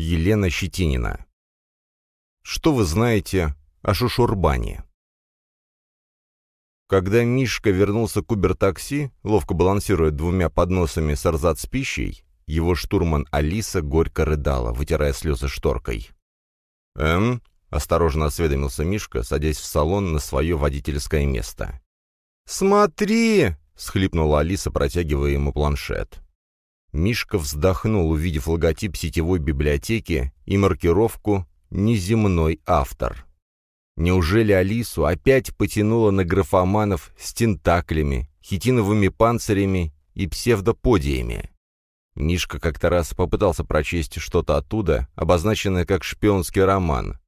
Елена Щетинина. Что вы знаете о Шушурбане? Когда Мишка вернулся к Убер-такси, ловко балансируя двумя подносами с арзац пищей, его штурман Алиса горько рыдала, вытирая слезы шторкой. «Эм?» — осторожно осведомился Мишка, садясь в салон на свое водительское место. «Смотри!» — схлипнула Алиса, протягивая ему планшет. Мишка вздохнул, увидев логотип сетевой библиотеки и маркировку «Неземной автор». Неужели Алису опять потянуло на графоманов с тентаклями, хитиновыми панцирями и псевдоподиями? Мишка как-то раз попытался прочесть что-то оттуда, обозначенное как шпионский роман.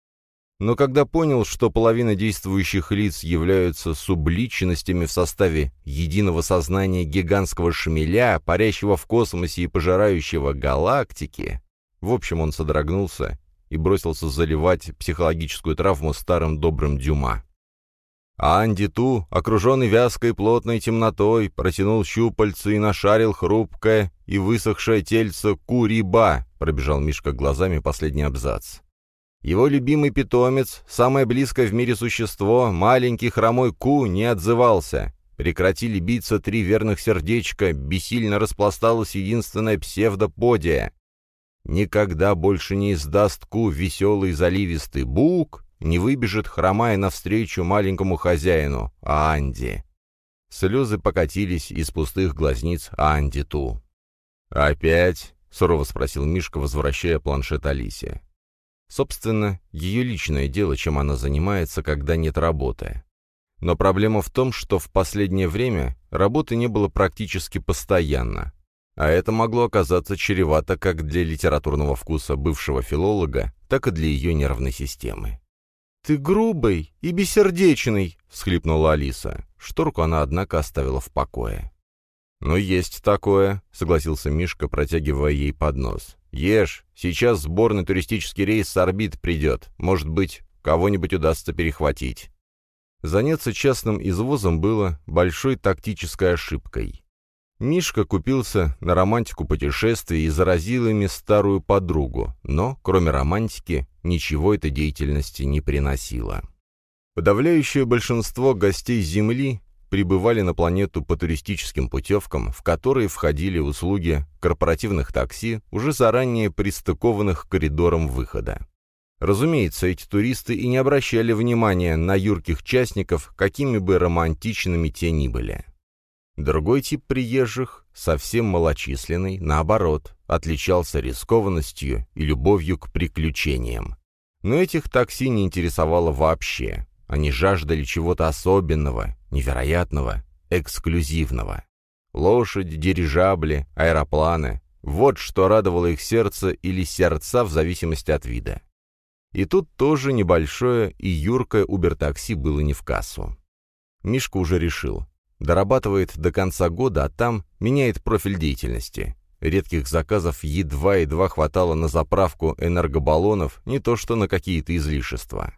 Но когда понял, что половина действующих лиц являются субличностями в составе единого сознания гигантского шмеля, парящего в космосе и пожирающего галактики, в общем, он содрогнулся и бросился заливать психологическую травму старым добрым Дюма. А Анди Ту, окруженный вязкой плотной темнотой, протянул щупальцы и нашарил хрупкое и высохшее тельце Куриба, пробежал Мишка глазами последний абзац. Его любимый питомец, самое близкое в мире существо, маленький хромой Ку, не отзывался. Прекратили биться три верных сердечка, бессильно распласталась единственная псевдоподия. Никогда больше не издаст Ку веселый заливистый бук, не выбежит, хромая навстречу маленькому хозяину, Анди. Слезы покатились из пустых глазниц Анди Ту. «Опять?» — сурово спросил Мишка, возвращая планшет Алисе. Собственно, ее личное дело, чем она занимается, когда нет работы. Но проблема в том, что в последнее время работы не было практически постоянно. А это могло оказаться чревато как для литературного вкуса бывшего филолога, так и для ее нервной системы. «Ты грубый и бессердечный», — всхлипнула Алиса. Шторку она, однако, оставила в покое. «Ну, есть такое», — согласился Мишка, протягивая ей поднос. «Ешь, сейчас сборный туристический рейс с орбит придет. Может быть, кого-нибудь удастся перехватить». Заняться частным извозом было большой тактической ошибкой. Мишка купился на романтику путешествий и заразил ими старую подругу, но, кроме романтики, ничего этой деятельности не приносило. Подавляющее большинство гостей Земли прибывали на планету по туристическим путевкам, в которые входили услуги корпоративных такси, уже заранее пристыкованных к коридорам выхода. Разумеется, эти туристы и не обращали внимания на юрких частников, какими бы романтичными те ни были. Другой тип приезжих, совсем малочисленный, наоборот, отличался рискованностью и любовью к приключениям. Но этих такси не интересовало вообще. Они жаждали чего-то особенного, невероятного, эксклюзивного. Лошадь, дирижабли, аэропланы — вот что радовало их сердце или сердца в зависимости от вида. И тут тоже небольшое и юркое убер-такси было не в кассу. Мишка уже решил, Дорабатывает до конца года, а там меняет профиль деятельности. Редких заказов едва-едва хватало на заправку энергобаллонов, не то что на какие-то излишества.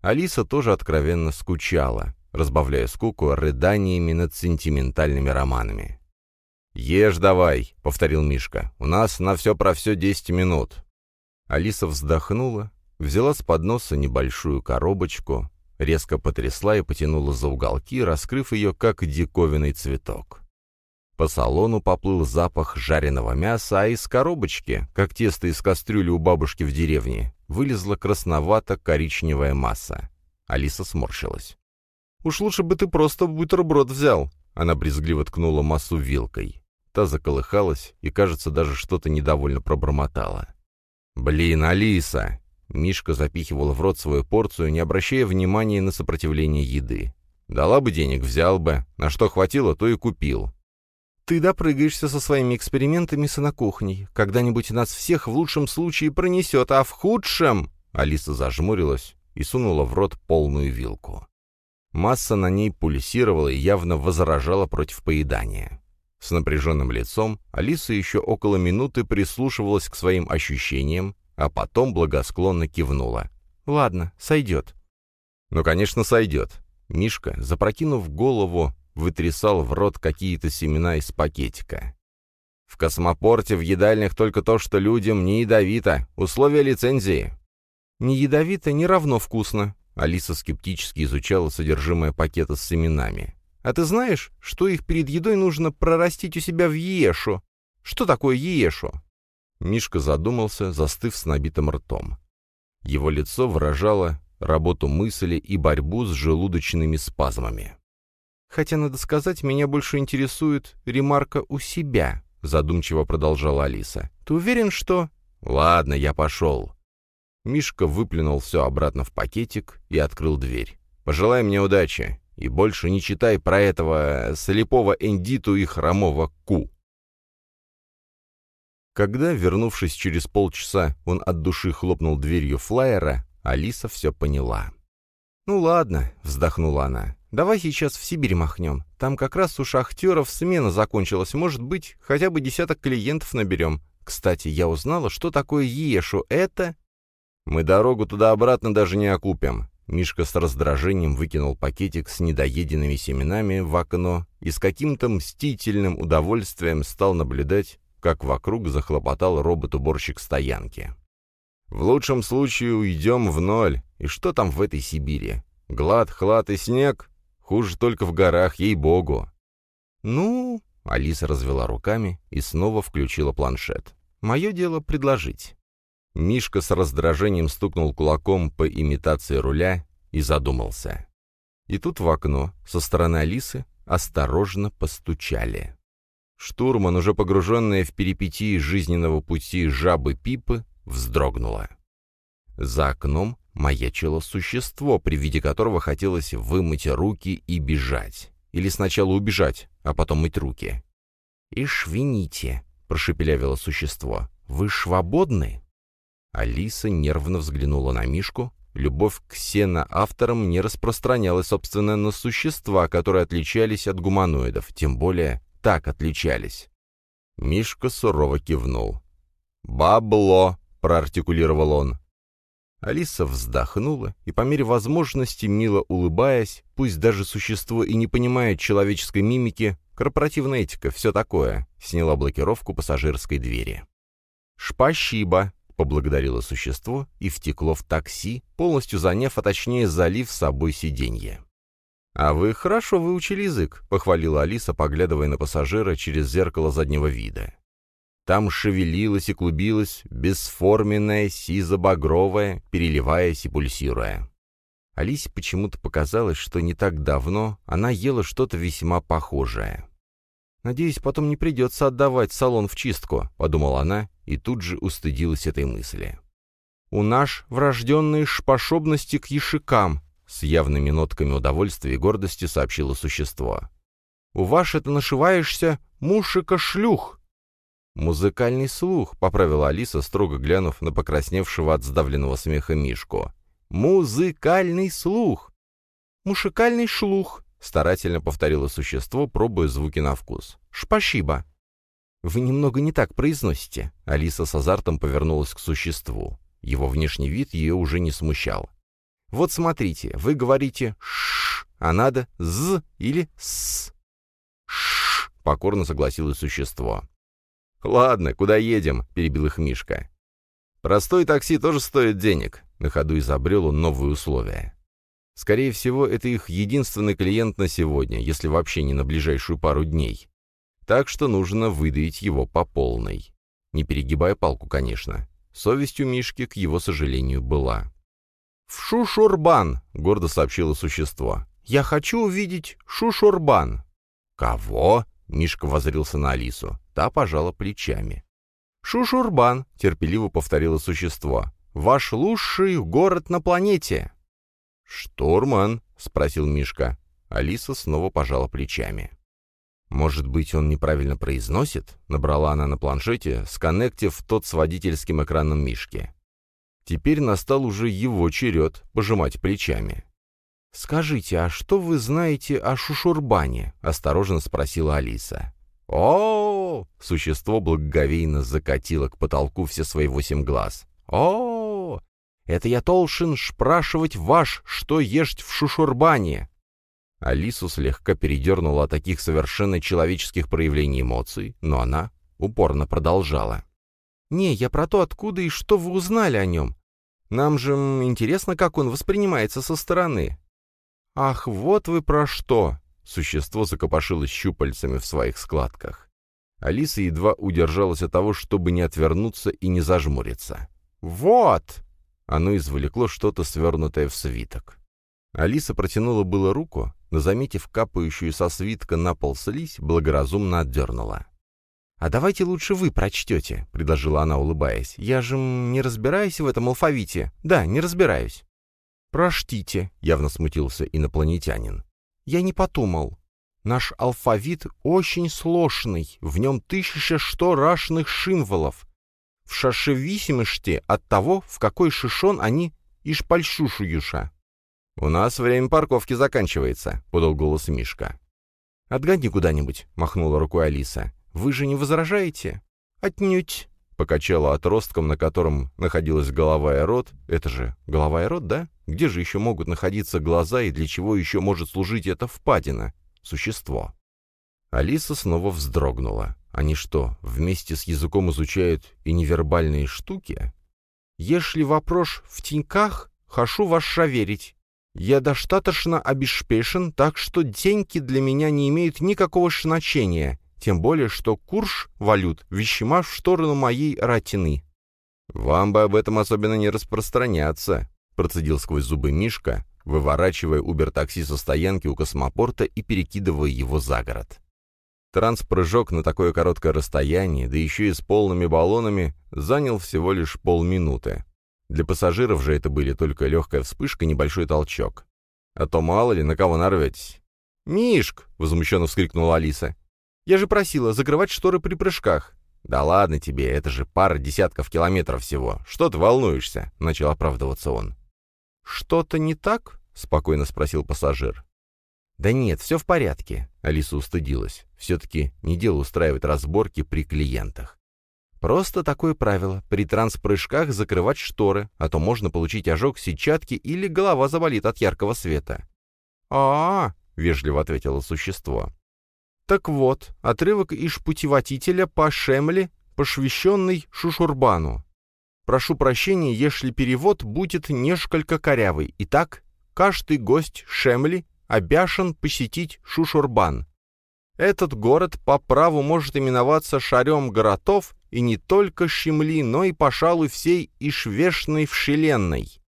Алиса тоже откровенно скучала, разбавляя скуку рыданиями над сентиментальными романами. «Ешь давай», — повторил Мишка, — «у нас на все про все десять минут». Алиса вздохнула, взяла с подноса небольшую коробочку, резко потрясла и потянула за уголки, раскрыв ее, как диковинный цветок. По салону поплыл запах жареного мяса, а из коробочки, как тесто из кастрюли у бабушки в деревне, вылезла красновато-коричневая масса. Алиса сморщилась. «Уж лучше бы ты просто бутерброд взял», — она брезгливо ткнула массу вилкой. Та заколыхалась и, кажется, даже что-то недовольно пробормотала. «Блин, Алиса!» Мишка запихивал в рот свою порцию, не обращая внимания на сопротивление еды. «Дала бы денег, взял бы. На что хватило, то и купил». «Ты допрыгаешься со своими экспериментами с кухней. Когда-нибудь нас всех в лучшем случае пронесет, а в худшем...» Алиса зажмурилась и сунула в рот полную вилку. Масса на ней пульсировала и явно возражала против поедания. С напряженным лицом Алиса еще около минуты прислушивалась к своим ощущениям, а потом благосклонно кивнула. «Ладно, сойдет». «Ну, конечно, сойдет». Мишка, запрокинув голову, вытрясал в рот какие-то семена из пакетика. В космопорте в едальнях только то, что людям не ядовито. Условия лицензии. Не ядовито не равно вкусно. Алиса скептически изучала содержимое пакета с семенами. А ты знаешь, что их перед едой нужно прорастить у себя в яешу? Что такое яешу? Мишка задумался, застыв с набитым ртом. Его лицо выражало работу мысли и борьбу с желудочными спазмами. «Хотя, надо сказать, меня больше интересует ремарка у себя», — задумчиво продолжала Алиса. «Ты уверен, что...» «Ладно, я пошел». Мишка выплюнул все обратно в пакетик и открыл дверь. «Пожелай мне удачи, и больше не читай про этого слепого Эндиту и хромого Ку». Когда, вернувшись через полчаса, он от души хлопнул дверью флайера, Алиса все поняла. «Ну ладно», — вздохнула она, — «давай сейчас в Сибирь махнем. Там как раз у шахтеров смена закончилась. Может быть, хотя бы десяток клиентов наберем. Кстати, я узнала, что такое Ешу. Это...» «Мы дорогу туда-обратно даже не окупим». Мишка с раздражением выкинул пакетик с недоеденными семенами в окно и с каким-то мстительным удовольствием стал наблюдать, как вокруг захлопотал робот-уборщик стоянки. «В лучшем случае уйдем в ноль. И что там в этой Сибири? Глад, хлад и снег? Хуже только в горах, ей-богу». «Ну...» — Алиса развела руками и снова включила планшет. «Мое дело предложить». Мишка с раздражением стукнул кулаком по имитации руля и задумался. И тут в окно со стороны Алисы осторожно постучали. Штурман, уже погруженная в перипетии жизненного пути жабы Пипы, вздрогнула. За окном маячило существо, при виде которого хотелось вымыть руки и бежать. Или сначала убежать, а потом мыть руки. «Ишвините», — прошепелявило существо, — «вы свободны?» Алиса нервно взглянула на Мишку. Любовь к сено-авторам не распространялась, собственно, на существа, которые отличались от гуманоидов, тем более так отличались. Мишка сурово кивнул. «Бабло!» — проартикулировал он. Алиса вздохнула и, по мере возможности, мило улыбаясь, пусть даже существо и не понимает человеческой мимики, корпоративная этика, все такое, сняла блокировку пассажирской двери. «Шпасибо!» — поблагодарило существо и втекло в такси, полностью заняв, а точнее залив с собой сиденье. «А вы хорошо выучили язык», — похвалила Алиса, поглядывая на пассажира через зеркало заднего вида. Там шевелилась и клубилась бесформенная сизо-багровая, переливаясь и пульсируя. Алисе почему-то показалось, что не так давно она ела что-то весьма похожее. «Надеюсь, потом не придется отдавать салон в чистку», — подумала она и тут же устыдилась этой мысли. «У наш врожденные шпошобности к ешикам», с явными нотками удовольствия и гордости сообщило существо. «У ваш это нашиваешься мушика-шлюх!» «Музыкальный слух», — поправила Алиса, строго глянув на покрасневшего от сдавленного смеха Мишку. «Музыкальный слух!» «Мушикальный шлух», — старательно повторило существо, пробуя звуки на вкус. «Шпашиба». «Вы немного не так произносите», — Алиса с азартом повернулась к существу. Его внешний вид ее уже не смущал. Вот смотрите, вы говорите «ш», а надо «з» или «с». «Ш», — покорно согласилось существо. «Ладно, куда едем?» — перебил их Мишка. «Простой такси тоже стоит денег», — на ходу изобрел он новые условия. Скорее всего, это их единственный клиент на сегодня, если вообще не на ближайшую пару дней. Так что нужно выдаить его по полной. Не перегибая палку, конечно. Совесть у Мишки, к его сожалению, была. «В Шушурбан», — гордо сообщило существо. «Я хочу увидеть Шушурбан». «Кого?» — Мишка возрился на Алису. Та пожала плечами. «Шушурбан», — терпеливо повторило существо. «Ваш лучший город на планете». «Штурман», — спросил Мишка. Алиса снова пожала плечами. «Может быть, он неправильно произносит?» — набрала она на планшете, сконнектив тот с водительским экраном Мишки. Теперь настал уже его черед пожимать плечами. «Скажите, а что вы знаете о Шушурбане?» — осторожно спросила Алиса. о, -о, -о Существо благоговейно закатило к потолку все свои восемь глаз. о, -о, -о Это я должен спрашивать ваш, что есть в Шушурбане?» Алису слегка передернуло от таких совершенно человеческих проявлений эмоций, но она упорно продолжала. «Не, я про то, откуда и что вы узнали о нем. Нам же интересно, как он воспринимается со стороны». «Ах, вот вы про что!» Существо закопошилось щупальцами в своих складках. Алиса едва удержалась от того, чтобы не отвернуться и не зажмуриться. «Вот!» Оно извлекло что-то свернутое в свиток. Алиса протянула было руку, но, заметив капающую со свитка на пол слизь, благоразумно отдернула. «А давайте лучше вы прочтете», — предложила она, улыбаясь. «Я же не разбираюсь в этом алфавите. Да, не разбираюсь». «Прочтите», — явно смутился инопланетянин. «Я не подумал. Наш алфавит очень сложный, в нем тысяча сто рашных шимволов. В шашевисимости от того, в какой шишон они ишпальшушуюша. «У нас время парковки заканчивается», — подал голос Мишка. «Отгони куда-нибудь», — махнула рукой Алиса. «Вы же не возражаете?» «Отнюдь», — покачала отростком, на котором находилась голова и рот. «Это же голова и рот, да? Где же еще могут находиться глаза и для чего еще может служить эта впадина? существо. Алиса снова вздрогнула. Они что, вместе с языком изучают и невербальные штуки? Если вопрос в теньках, хочу вас верить. Я достаточно обеспечен, так что деньги для меня не имеют никакого значения, тем более, что курс валют вещима в сторону моей ратины. «Вам бы об этом особенно не распространяться», — процедил сквозь зубы Мишка, выворачивая Убер-такси со стоянки у космопорта и перекидывая его за город. Транспрыжок на такое короткое расстояние, да еще и с полными баллонами, занял всего лишь полминуты. Для пассажиров же это были только легкая вспышка, небольшой толчок. А то мало ли, на кого нарветесь. «Мишк!» — возмущенно вскрикнула Алиса. «Я же просила закрывать шторы при прыжках». «Да ладно тебе, это же пара десятков километров всего. Что ты волнуешься?» — начал оправдываться он. «Что-то не так?» — спокойно спросил пассажир. «Да нет, все в порядке», — Алиса устыдилась. Все-таки не дело устраивать разборки при клиентах. Просто такое правило — при транспрыжках закрывать шторы, а то можно получить ожог сетчатки или голова заболит от яркого света. а, вежливо ответило существо. «Так вот, отрывок из путеводителя по Шемле, посвященный Шушурбану. Прошу прощения, если перевод будет несколько корявый. Итак, каждый гость Шемли обязан посетить Шушурбан. Этот город по праву может именоваться шарем городов и не только Шемли, но и, пожалуй, всей Ишвешной вселенной.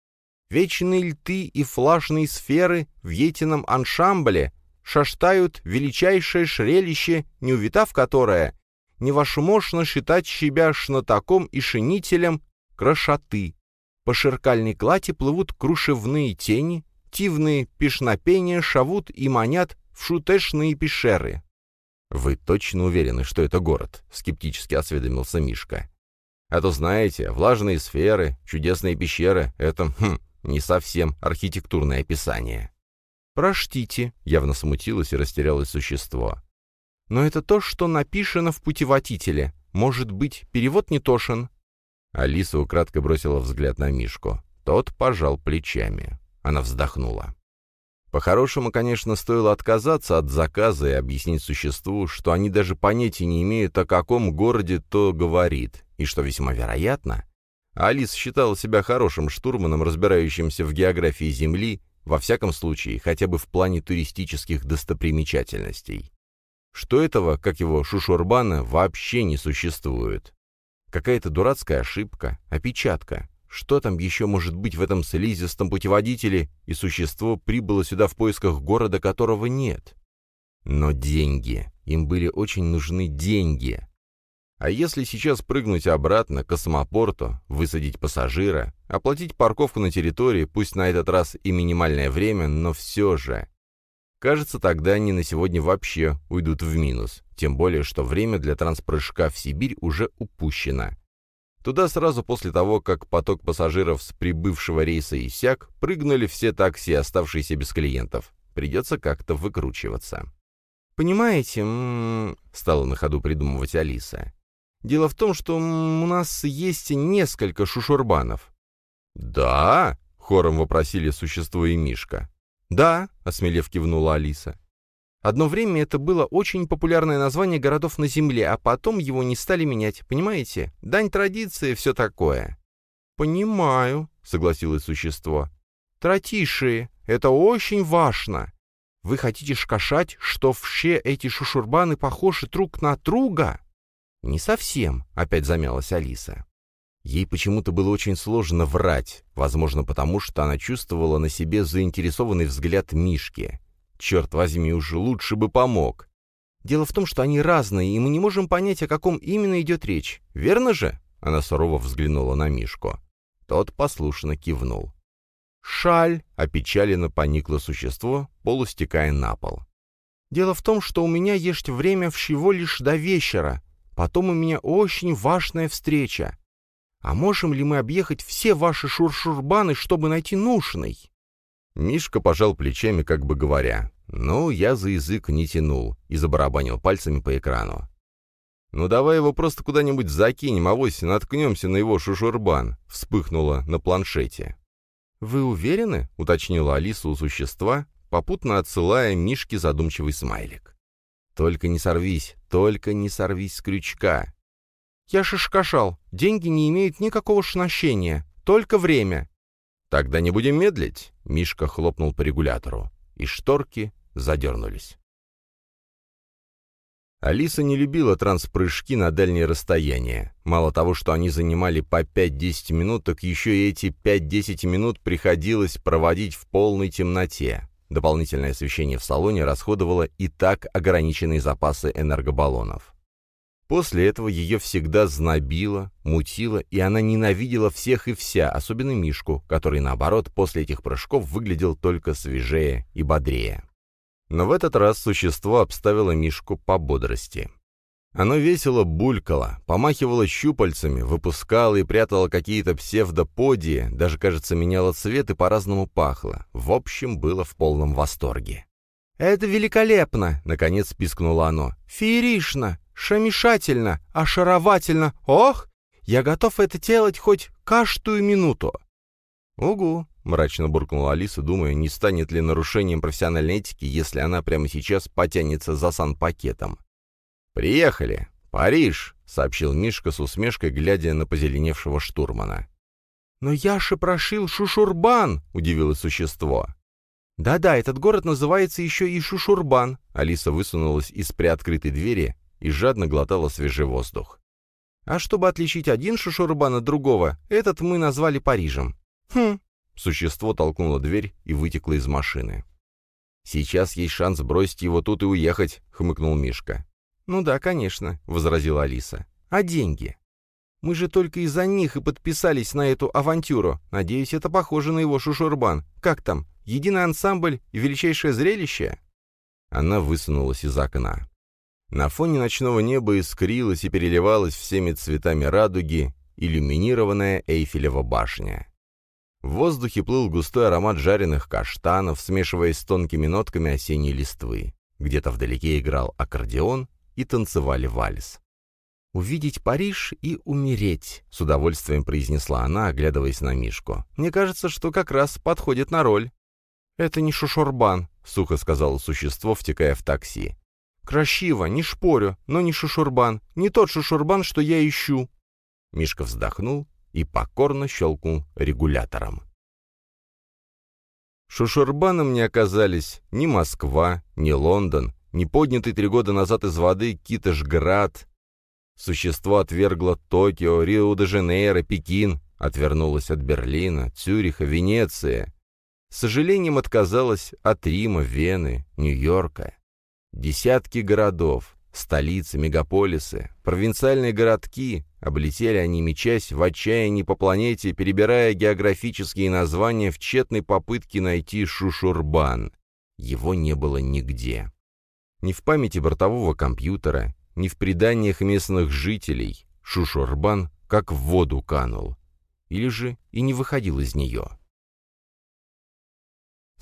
Вечные льты и флажные сферы в етином ансамбле шаштают величайшее шрелище, не увитав которое, невозможно считать себя шнатаком и шинителем крашоты. По ширкальной клате плывут крушевные тени, тивные пешнопения шавут и манят в шутешные пещеры. «Вы точно уверены, что это город?» — скептически осведомился Мишка. «А то, знаете, влажные сферы, чудесные пещеры — это, хм, не совсем архитектурное описание». «Прочтите», — явно смутилось и растерялось существо. «Но это то, что написано в путеводителе. Может быть, перевод не тошен?» Алиса украдкой бросила взгляд на Мишку. Тот пожал плечами. Она вздохнула. По-хорошему, конечно, стоило отказаться от заказа и объяснить существу, что они даже понятия не имеют, о каком городе то говорит, и что весьма вероятно. Алиса считала себя хорошим штурманом, разбирающимся в географии Земли, во всяком случае, хотя бы в плане туристических достопримечательностей. Что этого, как его Шушурбана, вообще не существует. Какая-то дурацкая ошибка, опечатка. Что там еще может быть в этом слизистом путеводителе, и существо прибыло сюда в поисках города, которого нет? Но деньги. Им были очень нужны деньги. А если сейчас прыгнуть обратно к космопорту, высадить пассажира, оплатить парковку на территории, пусть на этот раз и минимальное время, но все же... Кажется, тогда они на сегодня вообще уйдут в минус, тем более, что время для транспрыжка в Сибирь уже упущено. Туда сразу после того, как поток пассажиров с прибывшего рейса иссяк, прыгнули все такси, оставшиеся без клиентов. Придется как-то выкручиваться. «Понимаете, м -м, стала на ходу придумывать Алиса. «Дело в том, что у нас есть несколько шушурбанов». «Да?» — хором вопросили существо и Мишка. «Да», — осмелев кивнула Алиса. Одно время это было очень популярное название городов на Земле, а потом его не стали менять, понимаете? Дань традиции, все такое». «Понимаю», — согласилось существо. «Тратиши, это очень важно. Вы хотите шкашать, что все эти шушурбаны похожи друг на друга?» «Не совсем», — опять замялась Алиса. Ей почему-то было очень сложно врать, возможно, потому что она чувствовала на себе заинтересованный взгляд Мишки. Черт возьми, уже лучше бы помог. Дело в том, что они разные, и мы не можем понять, о каком именно идет речь. Верно же? Она сурово взглянула на Мишку. Тот послушно кивнул. «Шаль!» — опечаленно поникло существо, полустекая на пол. «Дело в том, что у меня есть время всего лишь до вечера. Потом у меня очень важная встреча. А можем ли мы объехать все ваши шуршурбаны, чтобы найти нужный?» Мишка пожал плечами, как бы говоря. «Ну, я за язык не тянул» и забарабанил пальцами по экрану. «Ну давай его просто куда-нибудь закинем, авось наткнемся на его шушурбан», — вспыхнуло на планшете. «Вы уверены?» — уточнила Алиса у существа, попутно отсылая Мишке задумчивый смайлик. «Только не сорвись, только не сорвись с крючка». «Я шишкашал, деньги не имеют никакого шнощения, только время». «Тогда не будем медлить», — Мишка хлопнул по регулятору, и шторки задернулись. Алиса не любила транспрыжки на дальние расстояния. Мало того, что они занимали по 5-10 минут, так еще и эти 5-10 минут приходилось проводить в полной темноте. Дополнительное освещение в салоне расходовало и так ограниченные запасы энергобаллонов. После этого ее всегда знобило, мутило, и она ненавидела всех и вся, особенно Мишку, который, наоборот, после этих прыжков выглядел только свежее и бодрее. Но в этот раз существо обставило Мишку по бодрости. Оно весело булькало, помахивало щупальцами, выпускало и прятало какие-то псевдоподии, даже, кажется, меняло цвет и по-разному пахло. В общем, было в полном восторге. «Это великолепно!» — наконец пискнуло оно. «Феерично! Шамешательно! Ошаровательно! Ох! Я готов это делать хоть каждую минуту!» «Угу!» — мрачно буркнула Алиса, думая, не станет ли нарушением профессиональной этики, если она прямо сейчас потянется за санпакетом. «Приехали! Париж!» — сообщил Мишка с усмешкой, глядя на позеленевшего штурмана. «Но я же прошил Шушурбан!» — удивилось существо. «Да-да, этот город называется еще и Шушурбан!» Алиса высунулась из приоткрытой двери и жадно глотала свежий воздух. «А чтобы отличить один Шушурбан от другого, этот мы назвали Парижем. Хм, Существо толкнуло дверь и вытекло из машины. «Сейчас есть шанс бросить его тут и уехать», — хмыкнул Мишка. «Ну да, конечно», — возразила Алиса. «А деньги?» «Мы же только из-за них и подписались на эту авантюру. Надеюсь, это похоже на его шушурбан. Как там? Единый ансамбль и величайшее зрелище?» Она высунулась из окна. На фоне ночного неба искрилась и переливалась всеми цветами радуги иллюминированная Эйфелева башня. В воздухе плыл густой аромат жареных каштанов, смешиваясь с тонкими нотками осенней листвы. Где-то вдалеке играл аккордеон и танцевали вальс. «Увидеть Париж и умереть», — с удовольствием произнесла она, оглядываясь на Мишку. «Мне кажется, что как раз подходит на роль». «Это не шушурбан», — сухо сказала существо, втекая в такси. «Красиво, не шпорю, но не шушурбан. Не тот шушурбан, что я ищу». Мишка вздохнул и покорно щелкнул регулятором. Шушурбаном не оказались ни Москва, ни Лондон, ни поднятый три года назад из воды Киташград. Существо отвергло Токио, Рио-де-Жанейро, Пекин, отвернулось от Берлина, Цюриха, Венеции. С сожалением отказалось от Рима, Вены, Нью-Йорка. Десятки городов, Столицы, мегаполисы, провинциальные городки, облетели они мечась в отчаянии по планете, перебирая географические названия в тщетной попытке найти Шушурбан. Его не было нигде. Ни в памяти бортового компьютера, ни в преданиях местных жителей. Шушурбан как в воду канул. Или же и не выходил из нее.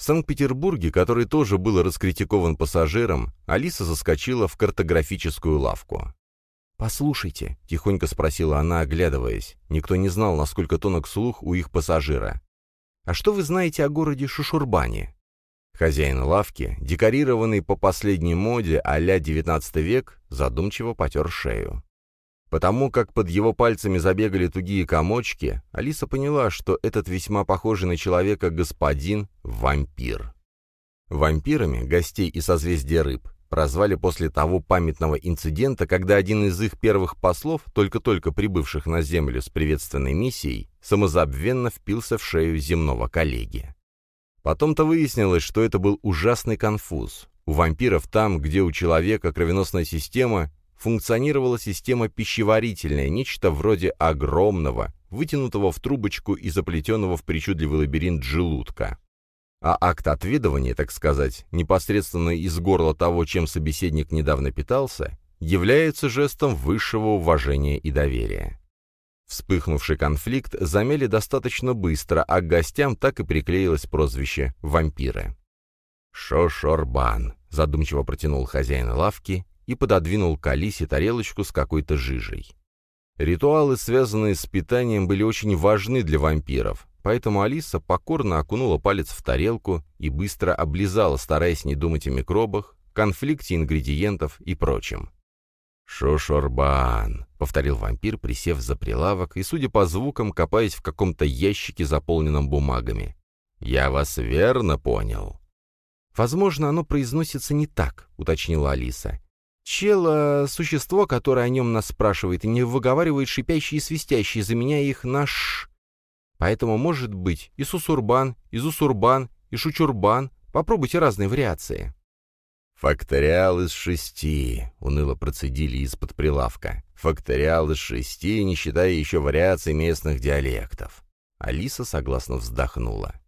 В Санкт-Петербурге, который тоже был раскритикован пассажиром, Алиса заскочила в картографическую лавку. «Послушайте», — тихонько спросила она, оглядываясь. Никто не знал, насколько тонок слух у их пассажира. «А что вы знаете о городе Шушурбане?» Хозяин лавки, декорированный по последней моде а-ля XIX век, задумчиво потер шею. Потому как под его пальцами забегали тугие комочки, Алиса поняла, что этот весьма похожий на человека господин — вампир. Вампирами гостей из созвездия рыб прозвали после того памятного инцидента, когда один из их первых послов, только-только прибывших на Землю с приветственной миссией, самозабвенно впился в шею земного коллеги. Потом-то выяснилось, что это был ужасный конфуз. У вампиров там, где у человека кровеносная система, функционировала система пищеварительная, нечто вроде огромного, вытянутого в трубочку и заплетенного в причудливый лабиринт желудка. А акт отведывания, так сказать, непосредственно из горла того, чем собеседник недавно питался, является жестом высшего уважения и доверия. Вспыхнувший конфликт замели достаточно быстро, а к гостям так и приклеилось прозвище «вампиры». «Шошорбан», — задумчиво протянул хозяин лавки и пододвинул к Алисе тарелочку с какой-то жижей. Ритуалы, связанные с питанием, были очень важны для вампиров, поэтому Алиса покорно окунула палец в тарелку и быстро облизала, стараясь не думать о микробах, конфликте ингредиентов и прочем. «Шошорбан», — повторил вампир, присев за прилавок и, судя по звукам, копаясь в каком-то ящике, заполненном бумагами. «Я вас верно понял». «Возможно, оно произносится не так», — уточнила Алиса. Чел — существо, которое о нем нас спрашивает, и не выговаривает шипящие и свистящие, заменяя их на «ш». Поэтому может быть и Сусурбан, и Зусурбан, и Шучурбан. Попробуйте разные вариации. «Факториал из шести», — уныло процедили из-под прилавка. «Факториал из шести, не считая еще вариаций местных диалектов». Алиса согласно вздохнула.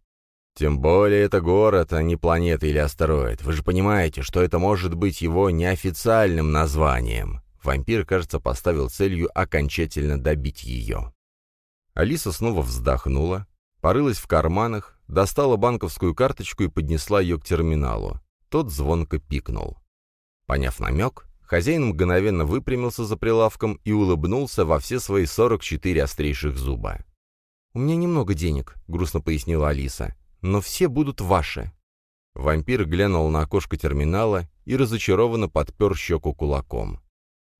Тем более это город, а не планета или астероид. Вы же понимаете, что это может быть его неофициальным названием. Вампир, кажется, поставил целью окончательно добить ее. Алиса снова вздохнула, порылась в карманах, достала банковскую карточку и поднесла ее к терминалу. Тот звонко пикнул. Поняв намек, хозяин мгновенно выпрямился за прилавком и улыбнулся во все свои 44 острейших зуба. «У меня немного денег», — грустно пояснила Алиса но все будут ваши». Вампир глянул на окошко терминала и разочарованно подпер щеку кулаком.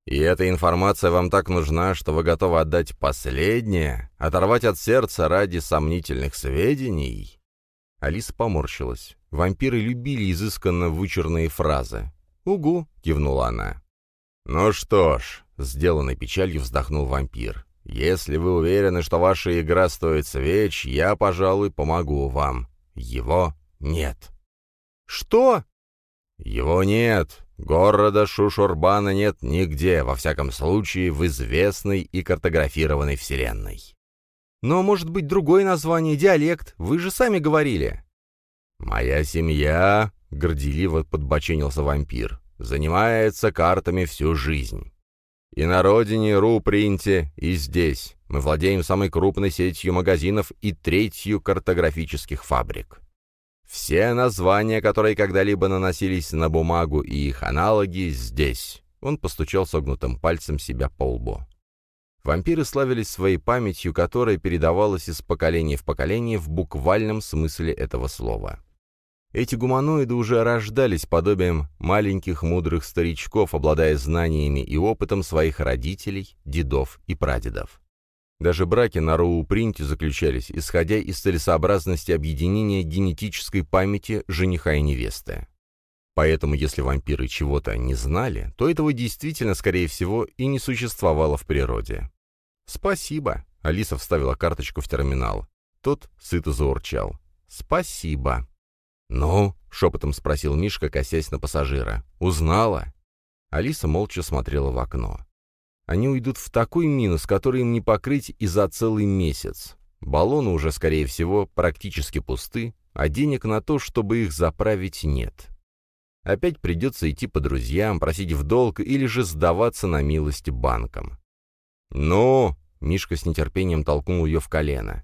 «И эта информация вам так нужна, что вы готовы отдать последнее, оторвать от сердца ради сомнительных сведений?» Алиса поморщилась. Вампиры любили изысканно вычурные фразы. «Угу», — кивнула она. «Ну что ж», — сделанной печалью вздохнул вампир, «если вы уверены, что ваша игра стоит свеч, я, пожалуй, помогу вам. Его нет. Что? Его нет. Города Шушурбана нет нигде, во всяком случае, в известной и картографированной Вселенной. Но может быть другое название, диалект, вы же сами говорили. «Моя семья», — горделиво подбоченился вампир, — «занимается картами всю жизнь. И на родине Рупринте, и здесь. Мы владеем самой крупной сетью магазинов и третью картографических фабрик. Все названия, которые когда-либо наносились на бумагу и их аналоги, здесь. Он постучал согнутым пальцем себя по лбу. Вампиры славились своей памятью, которая передавалась из поколения в поколение в буквальном смысле этого слова. Эти гуманоиды уже рождались подобием маленьких мудрых старичков, обладая знаниями и опытом своих родителей, дедов и прадедов. Даже браки на Роу-принте заключались, исходя из целесообразности объединения генетической памяти жениха и невесты. Поэтому, если вампиры чего-то не знали, то этого действительно, скорее всего, и не существовало в природе. «Спасибо», — Алиса вставила карточку в терминал. Тот сыто заурчал. «Спасибо». «Ну?» — шепотом спросил Мишка, косясь на пассажира. «Узнала?» Алиса молча смотрела в окно. Они уйдут в такой минус, который им не покрыть и за целый месяц. Баллоны уже, скорее всего, практически пусты, а денег на то, чтобы их заправить, нет. Опять придется идти по друзьям, просить в долг или же сдаваться на милость банкам. «Ну?» — Мишка с нетерпением толкнул ее в колено.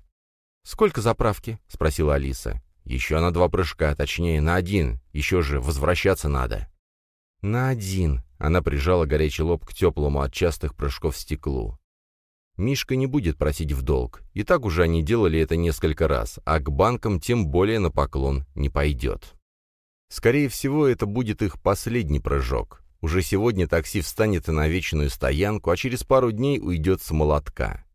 «Сколько заправки?» — спросила Алиса. Еще на два прыжка, точнее, на один. Еще же возвращаться надо. На один. Она прижала горячий лоб к теплому от частых прыжков стеклу. Мишка не будет просить в долг. И так уже они делали это несколько раз, а к банкам тем более на поклон не пойдет. Скорее всего, это будет их последний прыжок. Уже сегодня такси встанет на вечную стоянку, а через пару дней уйдет с молотка.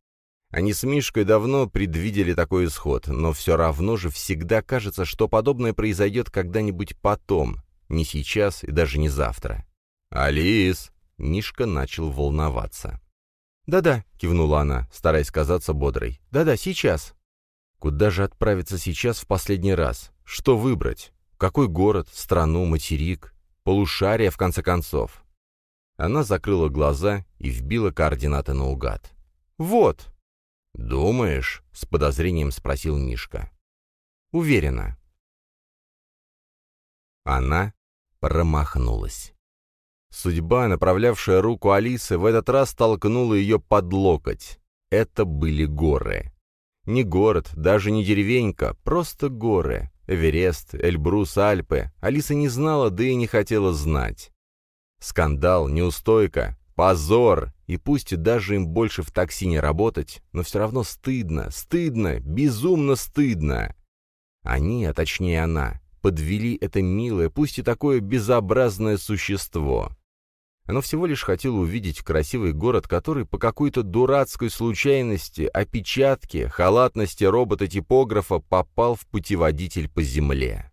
Они с Мишкой давно предвидели такой исход, но все равно же всегда кажется, что подобное произойдет когда-нибудь потом, не сейчас и даже не завтра. «Алис!» — Мишка начал волноваться. «Да-да», — кивнула она, стараясь казаться бодрой. «Да-да, сейчас». Куда же отправиться сейчас в последний раз? Что выбрать? Какой город, страну, материк? Полушария, в конце концов. Она закрыла глаза и вбила координаты наугад. «Вот!» «Думаешь?» — с подозрением спросил Мишка. «Уверена». Она промахнулась. Судьба, направлявшая руку Алисы, в этот раз толкнула ее под локоть. Это были горы. Не город, даже не деревенька, просто горы. Эверест, Эльбрус, Альпы. Алиса не знала, да и не хотела знать. Скандал, неустойка, позор. И пусть даже им больше в такси не работать, но все равно стыдно, стыдно, безумно стыдно. Они, а точнее она, подвели это милое, пусть и такое безобразное существо. Оно всего лишь хотело увидеть красивый город, который по какой-то дурацкой случайности, опечатке, халатности робота-типографа попал в путеводитель по земле.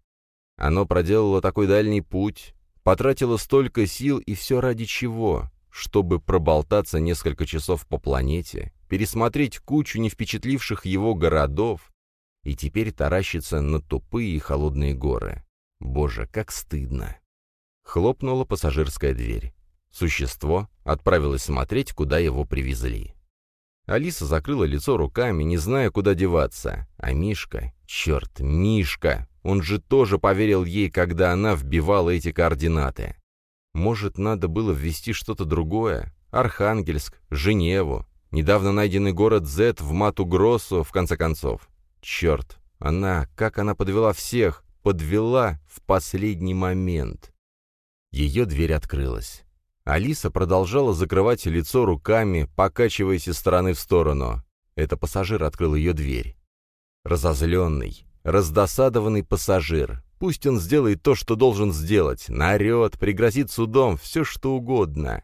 Оно проделало такой дальний путь, потратило столько сил, и все ради чего? Чтобы проболтаться несколько часов по планете, пересмотреть кучу не впечатливших его городов, и теперь таращиться на тупые и холодные горы. Боже, как стыдно! Хлопнула пассажирская дверь. Существо отправилось смотреть, куда его привезли. Алиса закрыла лицо руками, не зная, куда деваться. А Мишка, черт, Мишка, он же тоже поверил ей, когда она вбивала эти координаты. Может, надо было ввести что-то другое? Архангельск, Женеву, недавно найденный город Зет в Мату-Гроссу, в конце концов. Черт, она, как она подвела всех, подвела в последний момент. Ее дверь открылась. Алиса продолжала закрывать лицо руками, покачиваясь из стороны в сторону. Это пассажир открыл ее дверь. Разозленный, раздосадованный пассажир. Пусть он сделает то, что должен сделать. Наорет, пригрозит судом, все что угодно.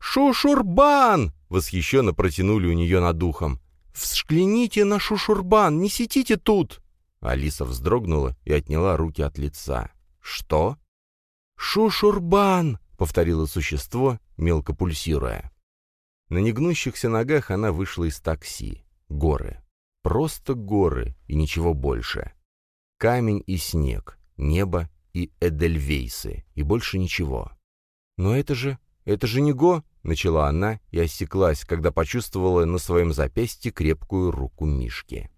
«Шушурбан!» — восхищенно протянули у нее над духом. «Всшкляните на шушурбан, не сидите тут!» Алиса вздрогнула и отняла руки от лица. «Что?» «Шушурбан!» повторило существо, мелко пульсируя. На негнущихся ногах она вышла из такси. Горы. Просто горы и ничего больше. Камень и снег, небо и эдельвейсы, и больше ничего. «Но это же... это же не Го!» — начала она и осеклась, когда почувствовала на своем запястье крепкую руку Мишки.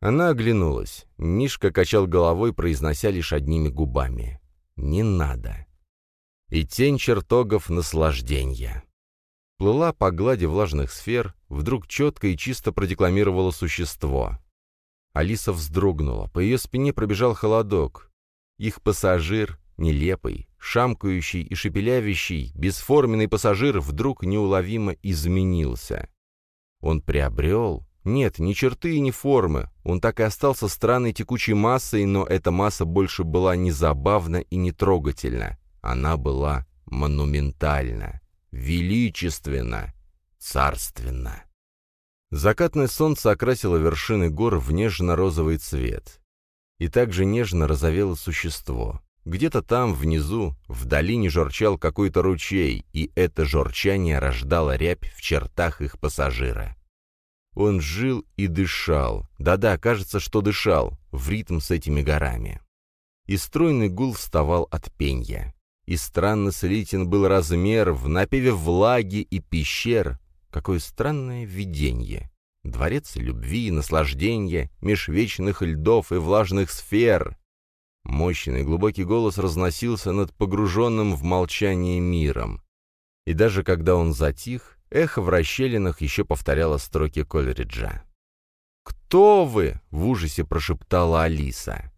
Она оглянулась. Мишка качал головой, произнося лишь одними губами. «Не надо» и тень чертогов наслаждения. Плыла по глади влажных сфер, вдруг четко и чисто продекламировало существо. Алиса вздрогнула, по ее спине пробежал холодок. Их пассажир, нелепый, шамкающий и шепелявящий, бесформенный пассажир вдруг неуловимо изменился. Он приобрел... Нет, ни черты и ни формы. Он так и остался странной текучей массой, но эта масса больше была не забавна и не трогательна. Она была монументальна, величественна, царственна. Закатное солнце окрасило вершины гор в нежно-розовый цвет. И также нежно розовело существо. Где-то там, внизу, в долине журчал какой-то ручей, и это журчание рождало рябь в чертах их пассажира. Он жил и дышал. Да-да, кажется, что дышал, в ритм с этими горами. И стройный гул вставал от пенья и странно слитен был размер в напеве влаги и пещер. Какое странное видение! Дворец любви и наслаждения, меж вечных льдов и влажных сфер. Мощный глубокий голос разносился над погруженным в молчание миром. И даже когда он затих, эхо в расщелинах еще повторяло строки Колериджа. «Кто вы?» — в ужасе прошептала Алиса.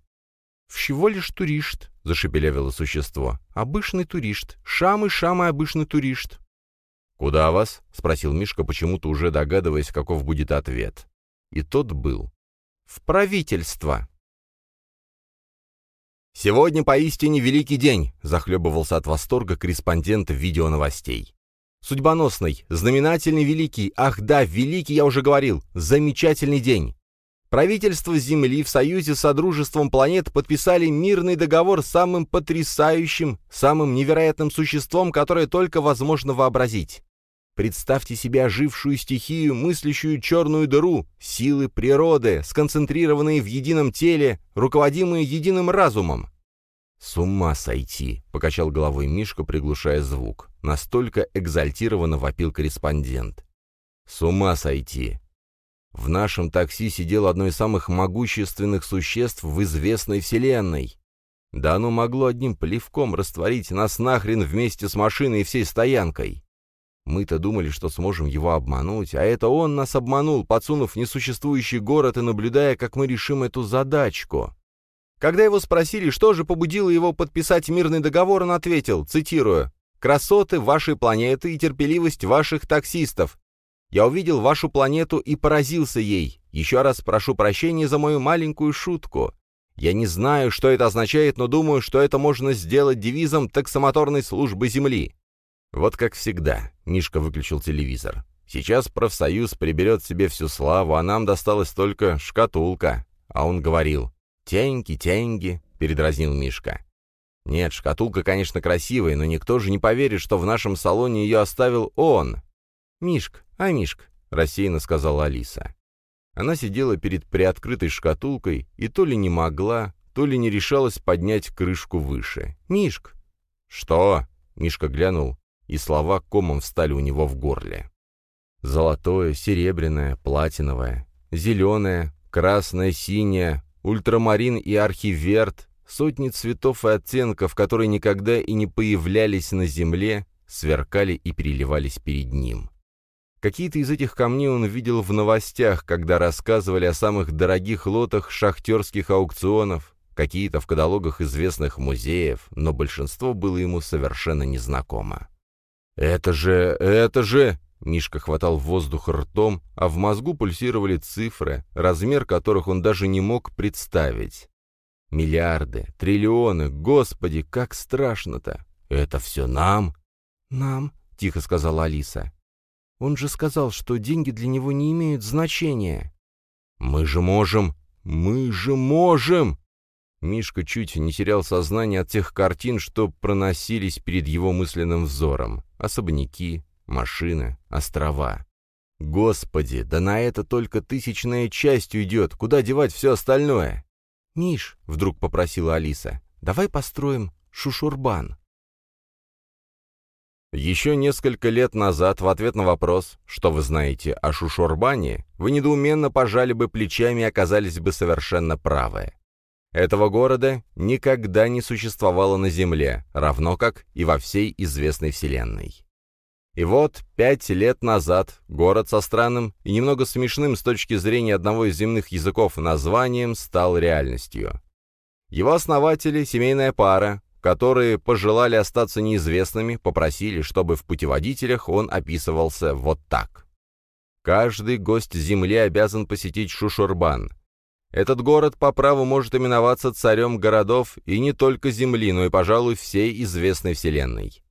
«Всего лишь турист», — зашепелявило существо. «Обычный турист. Шамый-шамый обычный турист». «Куда вас?» — спросил Мишка, почему-то уже догадываясь, каков будет ответ. И тот был. «В правительство». «Сегодня поистине великий день», — захлебывался от восторга корреспондент видеоновостей. «Судьбоносный, знаменательный великий, ах да, великий, я уже говорил, замечательный день. Правительство Земли в союзе с Содружеством планет подписали мирный договор с самым потрясающим, самым невероятным существом, которое только возможно вообразить. Представьте себе ожившую стихию, мыслящую черную дыру, силы природы, сконцентрированные в едином теле, руководимые единым разумом. «С ума сойти!» — покачал головой Мишка, приглушая звук. Настолько экзальтированно вопил корреспондент. «С ума сойти! В нашем такси сидело одно из самых могущественных существ в известной вселенной. Да оно могло одним плевком растворить нас нахрен вместе с машиной и всей стоянкой. Мы-то думали, что сможем его обмануть, а это он нас обманул, подсунув несуществующий город и наблюдая, как мы решим эту задачку. Когда его спросили, что же побудило его подписать мирный договор, он ответил, цитирую, «Красоты вашей планеты и терпеливость ваших таксистов. Я увидел вашу планету и поразился ей. Еще раз прошу прощения за мою маленькую шутку. Я не знаю, что это означает, но думаю, что это можно сделать девизом таксомоторной службы Земли. Вот как всегда, Мишка выключил телевизор. Сейчас профсоюз приберет себе всю славу, а нам досталась только шкатулка. А он говорил, «Теньки, теньги», — передразнил Мишка. Нет, шкатулка, конечно, красивая, но никто же не поверит, что в нашем салоне ее оставил он. «Мишк, а Мишк», — рассеянно сказала Алиса. Она сидела перед приоткрытой шкатулкой и то ли не могла, то ли не решалась поднять крышку выше. «Мишк!» «Что?» — Мишка глянул, и слова комом встали у него в горле. Золотое, серебряное, платиновое, зеленое, красное, синее, ультрамарин и архиверт, сотни цветов и оттенков, которые никогда и не появлялись на земле, сверкали и переливались перед ним. Какие-то из этих камней он видел в новостях, когда рассказывали о самых дорогих лотах шахтерских аукционов, какие-то в каталогах известных музеев, но большинство было ему совершенно незнакомо. «Это же... это же...» Мишка хватал воздух ртом, а в мозгу пульсировали цифры, размер которых он даже не мог представить. Миллиарды, триллионы, господи, как страшно-то! Это все нам? «Нам», — тихо сказала Алиса. Он же сказал, что деньги для него не имеют значения. «Мы же можем! Мы же можем!» Мишка чуть не терял сознание от тех картин, что проносились перед его мысленным взором. Особняки, машины, острова. Господи, да на это только тысячная часть уйдет. Куда девать все остальное? «Миш», — вдруг попросила Алиса, — «давай построим шушурбан». Еще несколько лет назад в ответ на вопрос «Что вы знаете о Шушорбане?» вы недоуменно пожали бы плечами и оказались бы совершенно правы. Этого города никогда не существовало на Земле, равно как и во всей известной Вселенной. И вот, пять лет назад, город со странным и немного смешным с точки зрения одного из земных языков названием стал реальностью. Его основатели, семейная пара, которые пожелали остаться неизвестными, попросили, чтобы в путеводителях он описывался вот так. Каждый гость Земли обязан посетить Шушурбан. Этот город по праву может именоваться царем городов и не только Земли, но и, пожалуй, всей известной Вселенной.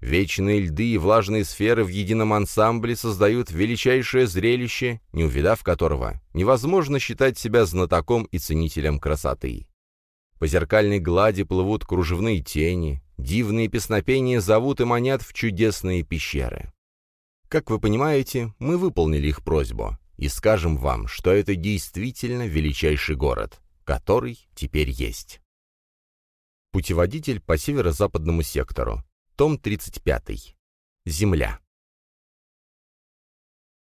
Вечные льды и влажные сферы в едином ансамбле создают величайшее зрелище, не увидав которого невозможно считать себя знатоком и ценителем красоты. По зеркальной глади плывут кружевные тени, дивные песнопения зовут и манят в чудесные пещеры. Как вы понимаете, мы выполнили их просьбу и скажем вам, что это действительно величайший город, который теперь есть. Путеводитель по северо-западному сектору. Том 35. Земля.